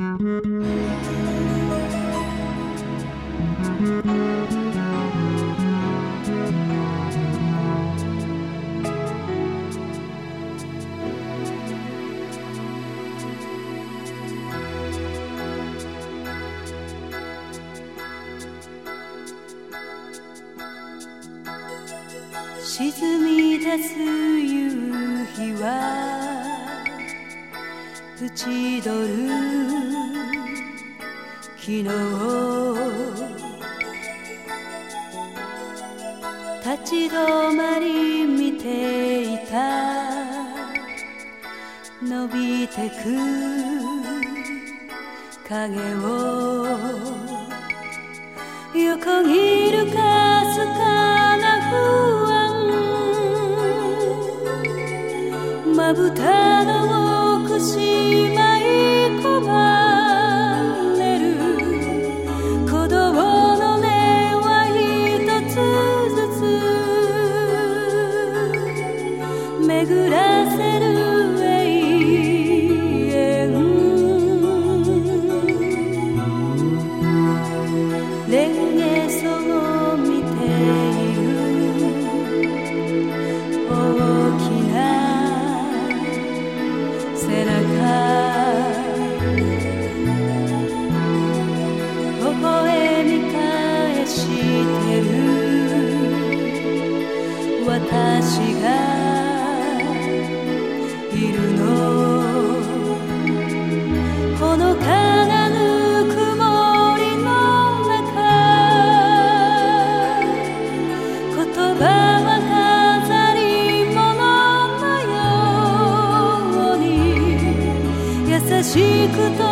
沈み出す夕日は縁取る昨日立ち止まり見ていた。伸びてく影を。横切るかすかな不安まぶたの奥しまい込ま私がいるの。ほのかなぬくもりの中。言葉は飾り物のように。優しくと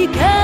り返